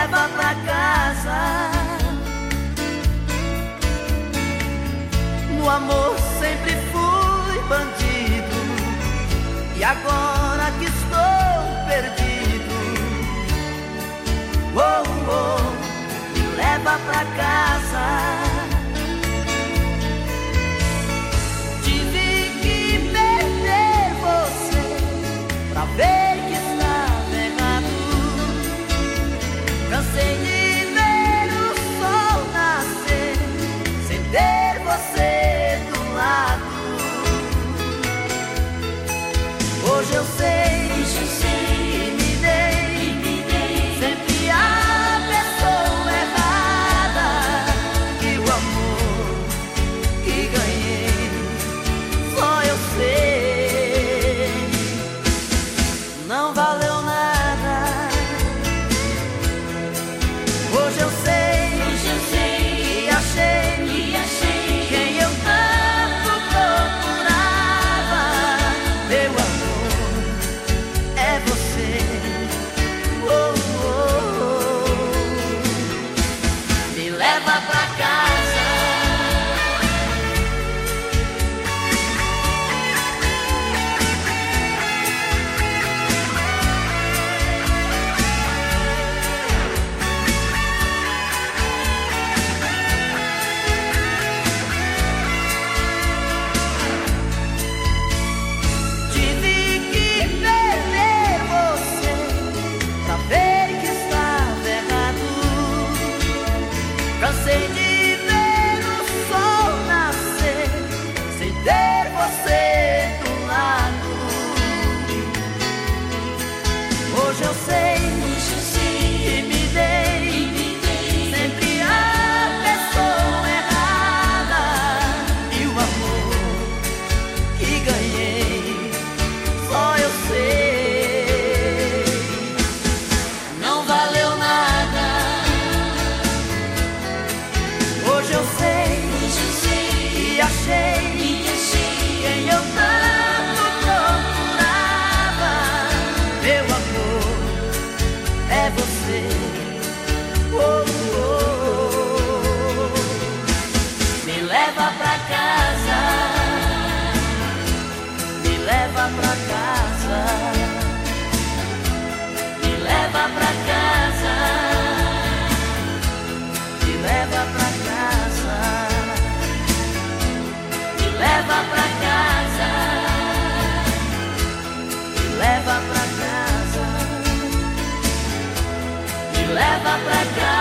leva pra casa. No amor sempre fui bandido e agora que estou perdido, oh, oh, leva pra casa. they'll say. You should see. leva pra casa. Me leva pra casa. Me leva pra casa. Me leva pra casa. Me leva pra casa. Me leva pra casa.